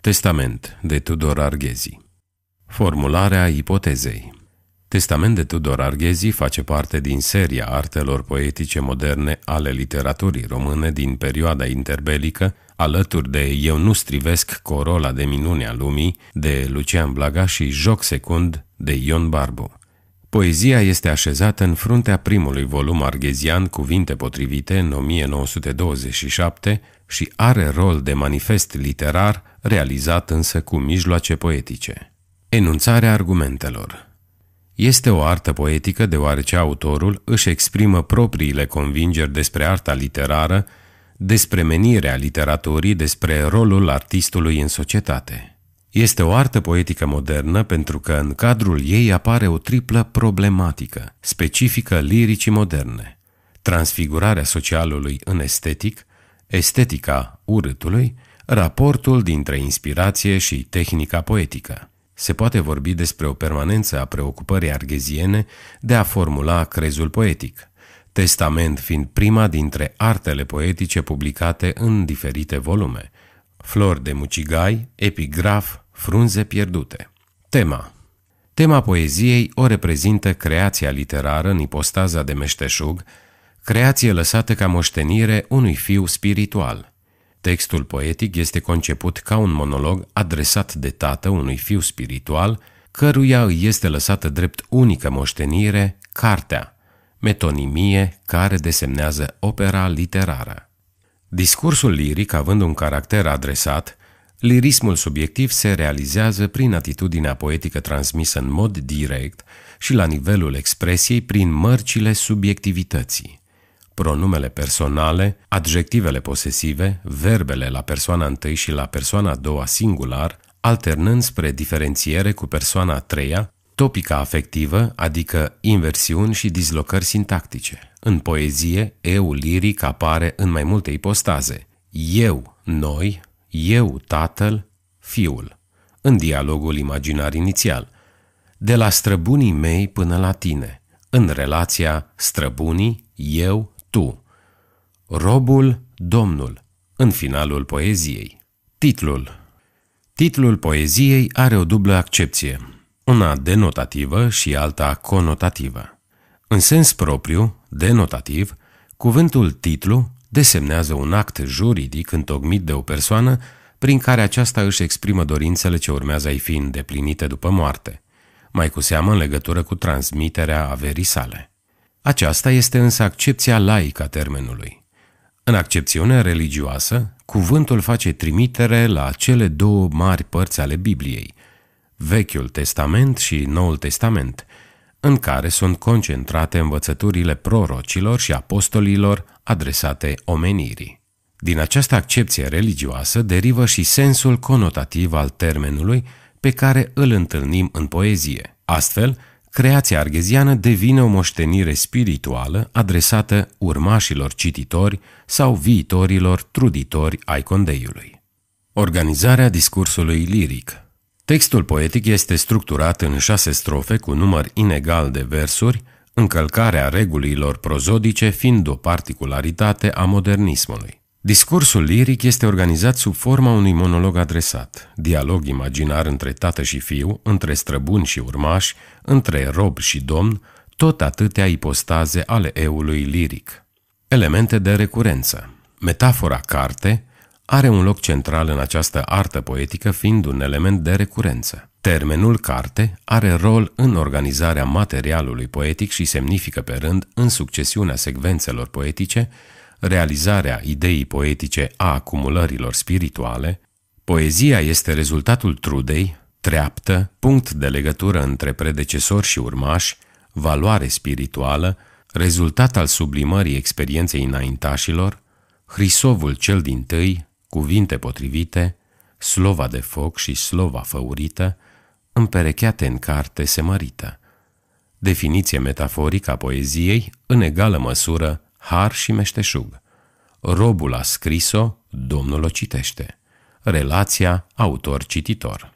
Testament de Tudor Arghezi Formularea ipotezei Testament de Tudor Arghezi face parte din seria artelor poetice moderne ale literaturii române din perioada interbelică, alături de Eu nu strivesc corola de minune a lumii, de Lucian Blaga și Joc secund de Ion Barbu. Poezia este așezată în fruntea primului volum arghezian Cuvinte potrivite în 1927 și are rol de manifest literar, realizat însă cu mijloace poetice. Enunțarea argumentelor este o artă poetică deoarece autorul își exprimă propriile convingeri despre arta literară, despre menirea literaturii, despre rolul artistului în societate. Este o artă poetică modernă pentru că în cadrul ei apare o triplă problematică, specifică liricii moderne. Transfigurarea socialului în estetic, estetica urâtului, raportul dintre inspirație și tehnica poetică. Se poate vorbi despre o permanență a preocupării argheziene de a formula crezul poetic, testament fiind prima dintre artele poetice publicate în diferite volume, flori de mucigai, epigraf, frunze pierdute. Tema Tema poeziei o reprezintă creația literară în ipostaza de meșteșug, creație lăsată ca moștenire unui fiu spiritual. Textul poetic este conceput ca un monolog adresat de tată unui fiu spiritual, căruia îi este lăsată drept unică moștenire cartea, metonimie care desemnează opera literară. Discursul liric, având un caracter adresat, lirismul subiectiv se realizează prin atitudinea poetică transmisă în mod direct și la nivelul expresiei prin mărcile subiectivității pronumele personale, adjectivele posesive, verbele la persoana întâi și la persoana a doua singular, alternând spre diferențiere cu persoana a treia, topica afectivă, adică inversiuni și dislocări sintactice. În poezie, eu liric apare în mai multe ipostaze. Eu, noi, eu, tatăl, fiul. În dialogul imaginar inițial. De la străbunii mei până la tine. În relația străbunii, eu, tu. Robul, Domnul, în finalul poeziei. Titlul Titlul poeziei are o dublă accepție, una denotativă și alta conotativă. În sens propriu, denotativ, cuvântul titlu desemnează un act juridic întocmit de o persoană prin care aceasta își exprimă dorințele ce urmează a-i fi îndeplinite după moarte, mai cu seamă în legătură cu transmiterea averii sale. Aceasta este însă accepția laică a termenului. În accepțiunea religioasă, cuvântul face trimitere la cele două mari părți ale Bibliei, Vechiul Testament și Noul Testament, în care sunt concentrate învățăturile prorocilor și apostolilor adresate omenirii. Din această accepție religioasă derivă și sensul conotativ al termenului pe care îl întâlnim în poezie. Astfel, creația argheziană devine o moștenire spirituală adresată urmașilor cititori sau viitorilor truditori ai condeiului. Organizarea discursului liric Textul poetic este structurat în șase strofe cu număr inegal de versuri, încălcarea regulilor prozodice fiind o particularitate a modernismului. Discursul liric este organizat sub forma unui monolog adresat, dialog imaginar între tată și fiu, între străbuni și urmași, între rob și domn, tot atâtea ipostaze ale eului liric. Elemente de recurență. Metafora carte are un loc central în această artă poetică fiind un element de recurență. Termenul carte are rol în organizarea materialului poetic și semnifică pe rând în succesiunea secvențelor poetice realizarea ideii poetice a acumulărilor spirituale, poezia este rezultatul trudei, treaptă, punct de legătură între predecesori și urmași, valoare spirituală, rezultat al sublimării experienței înaintașilor, Hrisovul cel din tâi, cuvinte potrivite, slova de foc și slova făurită, împerecheate în carte se mărită. Definiție metaforică a poeziei, în egală măsură, har și meșteșug. Robul a scris-o, Domnul o citește. Relația autor-cititor.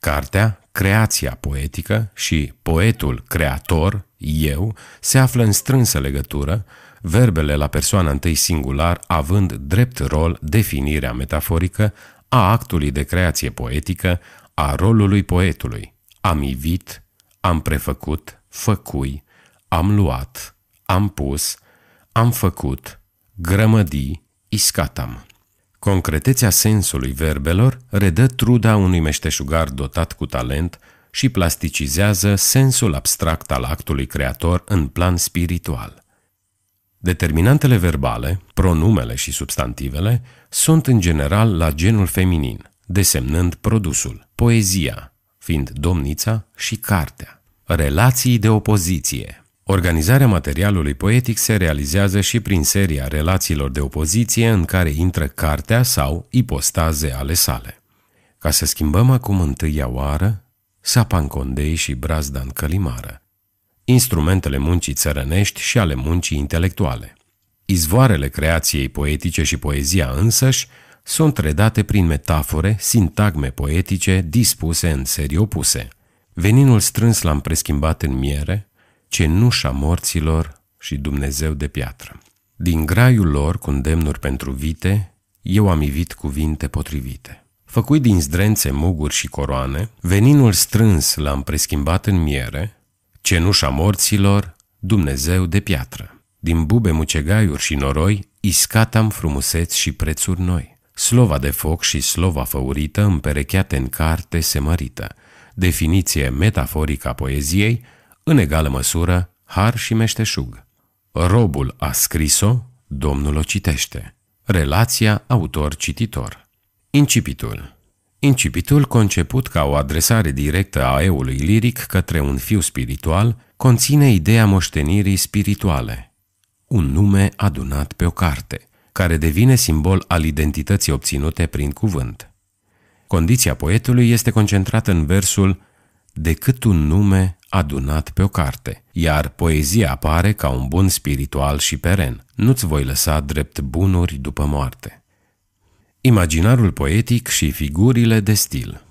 Cartea, creația poetică și poetul creator, eu, se află în strânsă legătură, verbele la persoana întâi singular având drept rol definirea metaforică a actului de creație poetică, a rolului poetului. Am ivit, am prefăcut, făcui, am luat, am pus, am făcut, grămădi, iscatam. Concretețea sensului verbelor redă truda unui meșteșugar dotat cu talent și plasticizează sensul abstract al actului creator în plan spiritual. Determinantele verbale, pronumele și substantivele, sunt în general la genul feminin, desemnând produsul, poezia, fiind domnița și cartea. Relații de opoziție, Organizarea materialului poetic se realizează și prin seria relațiilor de opoziție în care intră cartea sau ipostaze ale sale. Ca să schimbăm acum întâia oară, sapancondei și brazda în călimară, instrumentele muncii țărănești și ale muncii intelectuale. Izvoarele creației poetice și poezia însăși sunt redate prin metafore, sintagme poetice dispuse în serii opuse. Veninul strâns l-am preschimbat în miere, cenușa morților și Dumnezeu de piatră. Din graiul lor, cu îndemnuri pentru vite, eu am ivit cuvinte potrivite. Făcui din zdrențe muguri și coroane, veninul strâns l-am preschimbat în miere, cenușa morților, Dumnezeu de piatră. Din bube mucegaiuri și noroi, iscatam frumuseți și prețuri noi. Slova de foc și slova făurită, împerecheate în carte, se mărită. Definiție metaforică a poeziei, în egală măsură, har și meșteșug. Robul a scris-o, Domnul o citește. Relația autor-cititor. Incipitul Incipitul, conceput ca o adresare directă a eului liric către un fiu spiritual, conține ideea moștenirii spirituale, un nume adunat pe o carte, care devine simbol al identității obținute prin cuvânt. Condiția poetului este concentrată în versul decât un nume adunat pe o carte, iar poezia apare ca un bun spiritual și peren. Nu-ți voi lăsa drept bunuri după moarte. Imaginarul poetic și figurile de stil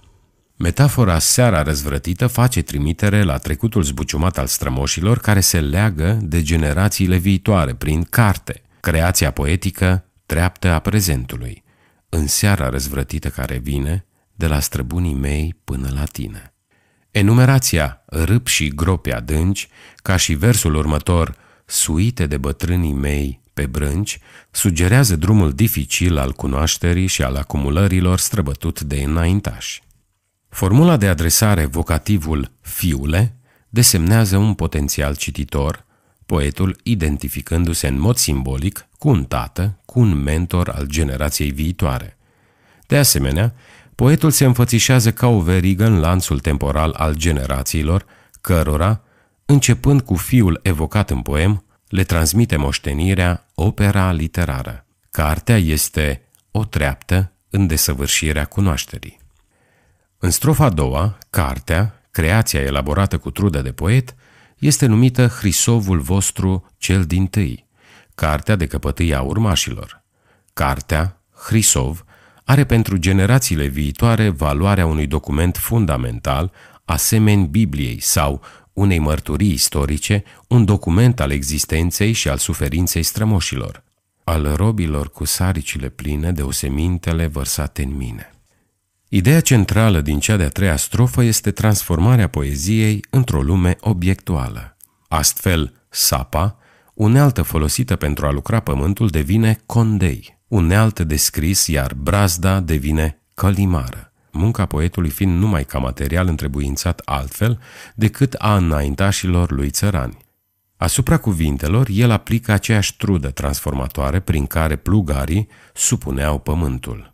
Metafora seara răzvrătită face trimitere la trecutul zbuciumat al strămoșilor care se leagă de generațiile viitoare prin carte, creația poetică treaptă a prezentului, în seara răzvrătită care vine, de la străbunii mei până la tine. Enumerația râp și gropi adânci, ca și versul următor, suite de bătrânii mei pe brânci, sugerează drumul dificil al cunoașterii și al acumulărilor străbătut de înaintași. Formula de adresare vocativul fiule desemnează un potențial cititor, poetul identificându-se în mod simbolic cu un tată, cu un mentor al generației viitoare. De asemenea, poetul se înfățișează ca o verigă în lanțul temporal al generațiilor, cărora, începând cu fiul evocat în poem, le transmite moștenirea opera literară. Cartea este o treaptă în desăvârșirea cunoașterii. În strofa a doua, cartea, creația elaborată cu trudă de poet, este numită Hrisovul vostru cel din tâi, cartea de căpătâia urmașilor. Cartea, Hrisov, are pentru generațiile viitoare valoarea unui document fundamental, asemeni Bibliei sau unei mărturii istorice, un document al existenței și al suferinței strămoșilor, al robilor cu saricile pline de osemintele vărsate în mine. Ideea centrală din cea de-a treia strofă este transformarea poeziei într-o lume obiectuală. Astfel, sapa, unealtă folosită pentru a lucra pământul, devine condei, unealtă de scris, iar brazda devine călimară, munca poetului fiind numai ca material întrebuințat altfel decât a înaintașilor lui țărani. Asupra cuvintelor, el aplică aceeași trudă transformatoare prin care plugarii supuneau pământul.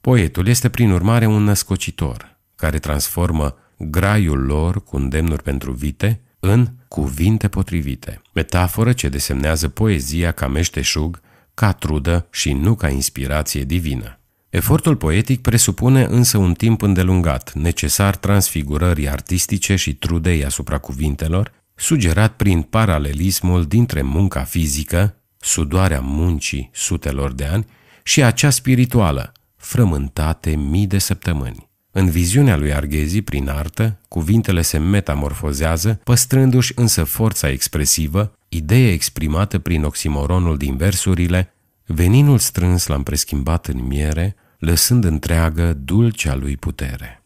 Poetul este prin urmare un născocitor, care transformă graiul lor cu îndemnuri pentru vite în cuvinte potrivite, metaforă ce desemnează poezia ca meșteșug ca trudă și nu ca inspirație divină. Efortul poetic presupune însă un timp îndelungat, necesar transfigurării artistice și trudei asupra cuvintelor, sugerat prin paralelismul dintre munca fizică, sudoarea muncii sutelor de ani, și acea spirituală, frământate mii de săptămâni. În viziunea lui Arghezi, prin artă, cuvintele se metamorfozează, păstrându-și însă forța expresivă, idee exprimată prin oximoronul din versurile, veninul strâns l-am preschimbat în miere, lăsând întreagă dulcea lui putere.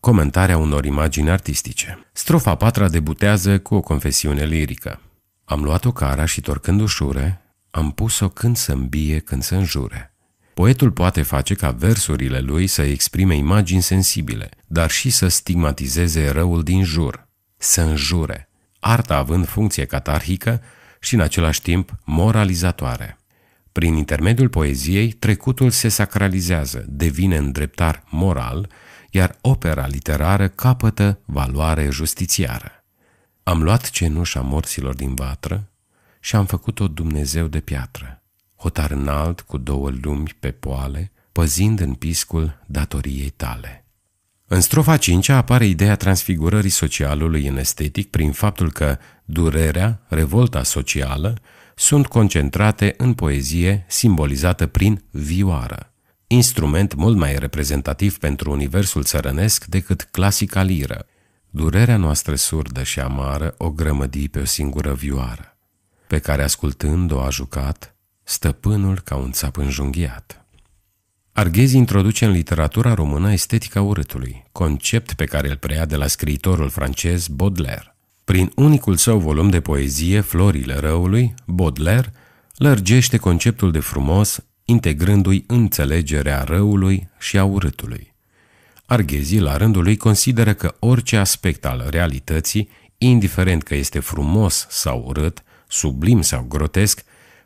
Comentarea unor imagini artistice. Strofa patra debutează cu o confesiune lirică. Am luat-o cara și torcând ușure, am pus-o când să îmbie, când să înjure. Poetul poate face ca versurile lui să exprime imagini sensibile, dar și să stigmatizeze răul din jur, să înjure, arta având funcție catarhică și în același timp moralizatoare. Prin intermediul poeziei, trecutul se sacralizează, devine îndreptar moral, iar opera literară capătă valoare justițiară. Am luat cenușa morților din vatră și am făcut-o Dumnezeu de piatră, hotar înalt cu două lumi pe poale, păzind în piscul datoriei tale. În strofa 5 apare ideea transfigurării socialului în estetic prin faptul că durerea, revolta socială, sunt concentrate în poezie simbolizată prin vioară, instrument mult mai reprezentativ pentru universul țărănesc decât clasica liră. Durerea noastră surdă și amară o grămădi pe o singură vioară, pe care ascultând-o a jucat stăpânul ca un țap înjunghiat. Arghezi introduce în literatura română estetica urâtului, concept pe care îl preia de la scriitorul francez Baudelaire. Prin unicul său volum de poezie, Florile răului, Baudelaire lărgește conceptul de frumos, integrându-i înțelegerea răului și a urâtului. Arghezi, la rândul lui, consideră că orice aspect al realității, indiferent că este frumos sau urât, sublim sau grotesc,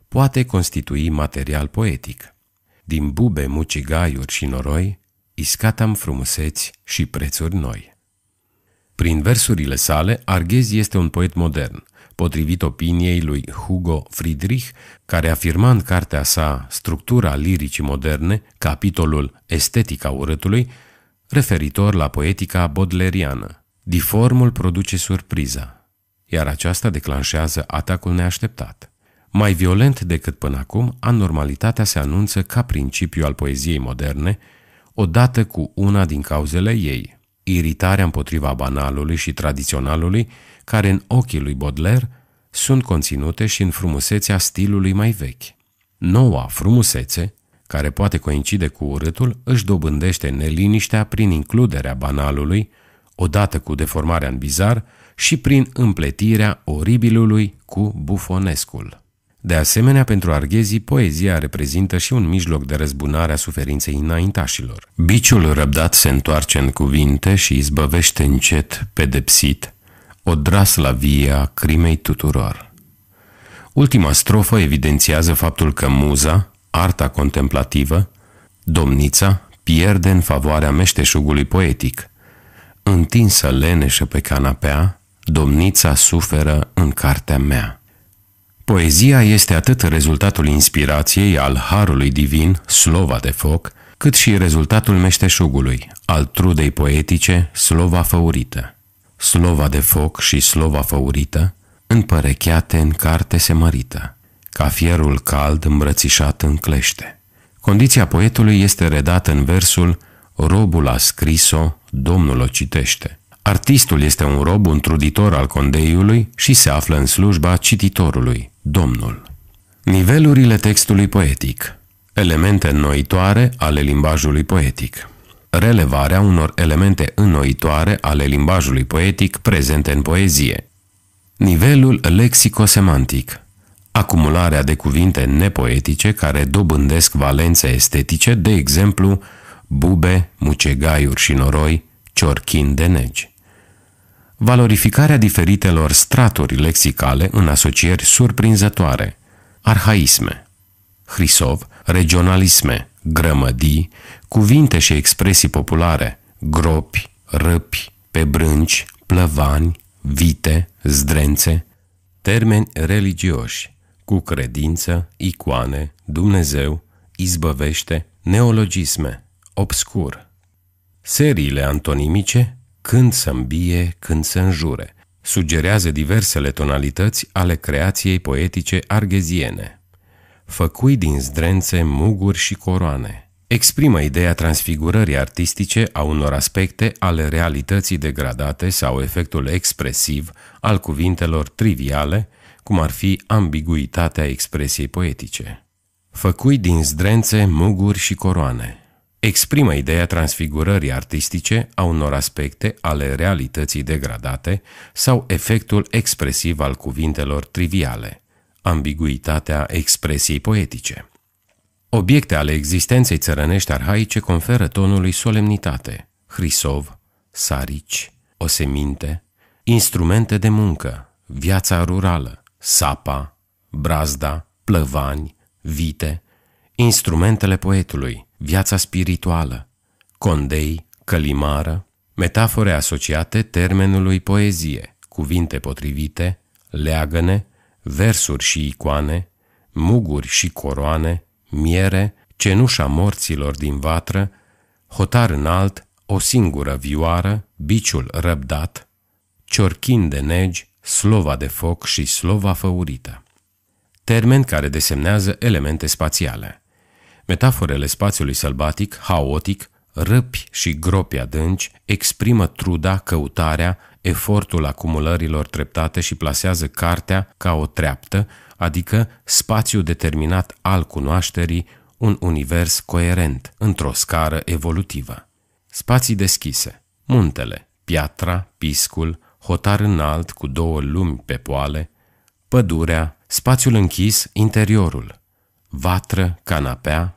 poate constitui material poetic. Din bube, mucigaiuri și noroi, iscatam frumuseți și prețuri noi. Prin versurile sale, Arghezi este un poet modern, potrivit opiniei lui Hugo Friedrich, care afirma în cartea sa Structura liricii moderne, capitolul Estetica urâtului, referitor la poetica bodleriană. Diformul produce surpriza, iar aceasta declanșează atacul neașteptat. Mai violent decât până acum, anormalitatea se anunță ca principiu al poeziei moderne, odată cu una din cauzele ei, iritarea împotriva banalului și tradiționalului, care în ochii lui Baudelaire sunt conținute și în frumusețea stilului mai vechi. Noua frumusețe, care poate coincide cu urâtul, își dobândește neliniștea prin includerea banalului, odată cu deformarea în bizar și prin împletirea oribilului cu bufonescul. De asemenea, pentru arghezii, poezia reprezintă și un mijloc de răzbunare a suferinței înaintașilor. Biciul răbdat se întoarce în cuvinte și izbăvește încet, pedepsit, o la via crimei tuturor. Ultima strofă evidențiază faptul că muza, arta contemplativă, domnița, pierde în favoarea meșteșugului poetic. Întinsă leneșă pe canapea, domnița suferă în cartea mea. Poezia este atât rezultatul inspirației al harului divin, slova de foc, cât și rezultatul meșteșugului, al trudei poetice, slova făurită. Slova de foc și slova făurită, împărecheate în carte se mărită, ca fierul cald îmbrățișat în clește. Condiția poetului este redată în versul Robul a scris-o, Domnul o citește. Artistul este un rob, un truditor al condeiului și se află în slujba cititorului, Domnul. Nivelurile textului poetic. Elemente înnoitoare ale limbajului poetic. Relevarea unor elemente înnoitoare ale limbajului poetic prezente în poezie. Nivelul lexicosemantic. Acumularea de cuvinte nepoetice care dobândesc valențe estetice, de exemplu, bube, mucegaiuri și noroi, ciorchin de negi valorificarea diferitelor straturi lexicale în asocieri surprinzătoare, arhaisme, Hrisov, regionalisme, grămădii, cuvinte și expresii populare, gropi, răpi, pe brânci, plăvani, vite, zdrențe, termeni religioși, cu credință, icoane, Dumnezeu, izbăvește, neologisme, obscur. Seriile antonimice când să îmbie, când să înjure, sugerează diversele tonalități ale creației poetice argheziene. Făcui din zdrențe muguri și coroane. Exprimă ideea transfigurării artistice a unor aspecte ale realității degradate sau efectul expresiv al cuvintelor triviale, cum ar fi ambiguitatea expresiei poetice. Făcui din zdrențe muguri și coroane. Exprimă ideea transfigurării artistice a unor aspecte ale realității degradate sau efectul expresiv al cuvintelor triviale, ambiguitatea expresiei poetice. Obiecte ale existenței țărănești arhaice conferă tonului solemnitate, hrisov, sarici, oseminte, instrumente de muncă, viața rurală, sapa, brazda, plăvani, vite, instrumentele poetului, viața spirituală, condei, călimară, metafore asociate termenului poezie, cuvinte potrivite, leagăne, versuri și icoane, muguri și coroane, miere, cenușa morților din vatră, hotar înalt, o singură vioară, biciul răbdat, ciorchin de negi, slova de foc și slova făurită. Termen care desemnează elemente spațiale. Metaforele spațiului sălbatic, haotic, râpi și gropi adânci exprimă truda, căutarea, efortul acumulărilor treptate și plasează cartea ca o treaptă, adică spațiu determinat al cunoașterii, un univers coerent, într-o scară evolutivă. Spații deschise, muntele, piatra, piscul, hotar înalt cu două lumi pe poale, pădurea, spațiul închis, interiorul, vatră, canapea,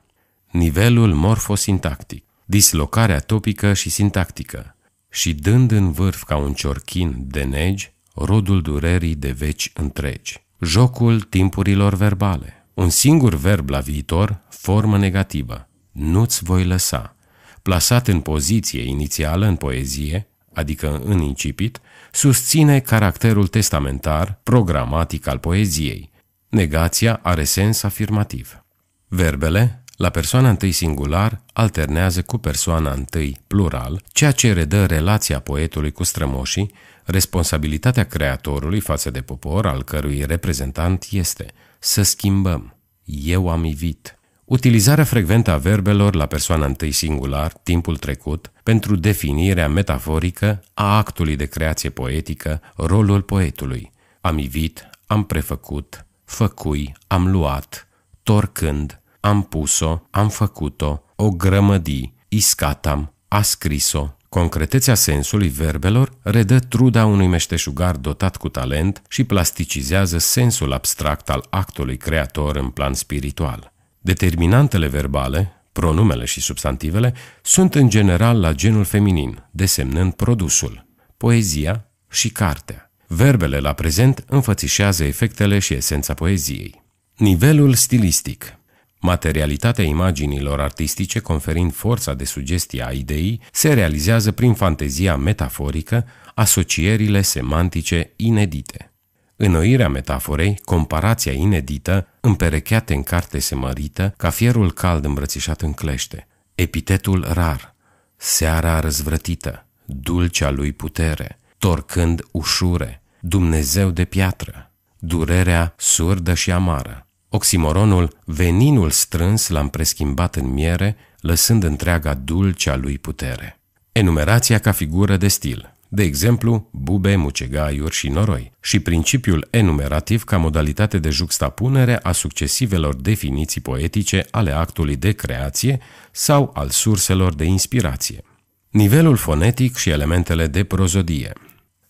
nivelul morfosintactic, dislocarea topică și sintactică, și dând în vârf ca un ciorchin de negi, rodul durerii de veci întregi. Jocul timpurilor verbale. Un singur verb la viitor, formă negativă. Nu-ți voi lăsa. Plasat în poziție inițială în poezie, adică în incipit, susține caracterul testamentar, programatic al poeziei. Negația are sens afirmativ. Verbele, la persoana întâi singular, alternează cu persoana întâi plural, ceea ce redă relația poetului cu strămoșii, responsabilitatea creatorului față de popor, al cărui reprezentant este să schimbăm. Eu am ivit. Utilizarea frecventă a verbelor la persoana întâi singular, timpul trecut, pentru definirea metaforică a actului de creație poetică, rolul poetului. Am ivit, am prefăcut, făcui, am luat, torcând, am pus-o, am făcut-o, o grămădi, iscatam, a scris-o. Concretețea sensului verbelor redă truda unui meșteșugar dotat cu talent și plasticizează sensul abstract al actului creator în plan spiritual. Determinantele verbale, pronumele și substantivele, sunt în general la genul feminin, desemnând produsul, poezia și cartea. Verbele la prezent înfățișează efectele și esența poeziei. Nivelul stilistic Materialitatea imaginilor artistice, conferind forța de sugestie a ideii, se realizează prin fantezia metaforică, asocierile semantice inedite. Înnoirea metaforei, comparația inedită, împerecheate în carte semărită, ca fierul cald îmbrățișat în clește, epitetul rar, seara răzvrătită, dulcea lui putere, torcând ușure, Dumnezeu de piatră, durerea surdă și amară. Oximoronul, veninul strâns l-am preschimbat în miere, lăsând întreaga dulcea lui putere. Enumerația ca figură de stil – de exemplu, bube, mucegaiuri și noroi, și principiul enumerativ ca modalitate de juxtapunere a succesivelor definiții poetice ale actului de creație sau al surselor de inspirație. Nivelul fonetic și elementele de prozodie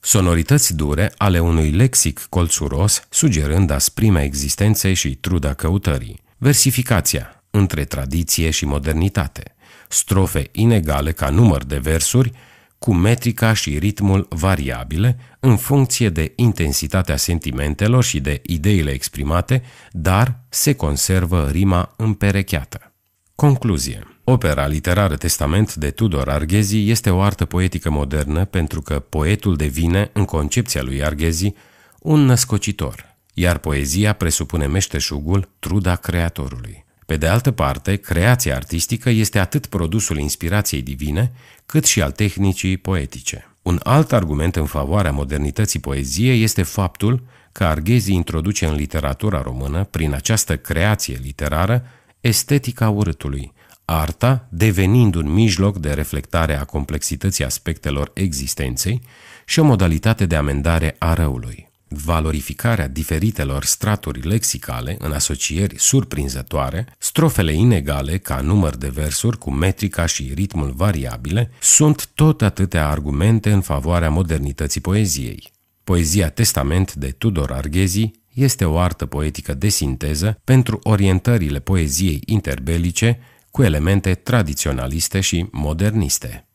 sonorități dure ale unui lexic colțuros, sugerând asprimea existenței și truda căutării, versificația între tradiție și modernitate, strofe inegale ca număr de versuri, cu metrica și ritmul variabile în funcție de intensitatea sentimentelor și de ideile exprimate, dar se conservă rima împerecheată. Concluzie Opera literară Testament de Tudor Arghezi este o artă poetică modernă pentru că poetul devine, în concepția lui Arghezi, un născocitor, iar poezia presupune meșteșugul, truda creatorului. Pe de altă parte, creația artistică este atât produsul inspirației divine, cât și al tehnicii poetice. Un alt argument în favoarea modernității poeziei este faptul că Arghezi introduce în literatura română, prin această creație literară, estetica urâtului, arta devenind un mijloc de reflectare a complexității aspectelor existenței și o modalitate de amendare a răului. valorificarea diferitelor straturi lexicale în asocieri surprinzătoare, strofele inegale ca număr de versuri cu metrica și ritmul variabile, sunt tot atâtea argumente în favoarea modernității poeziei. Poezia Testament de Tudor Arghezi este o artă poetică de sinteză pentru orientările poeziei interbelice cu elemente tradiționaliste și moderniste.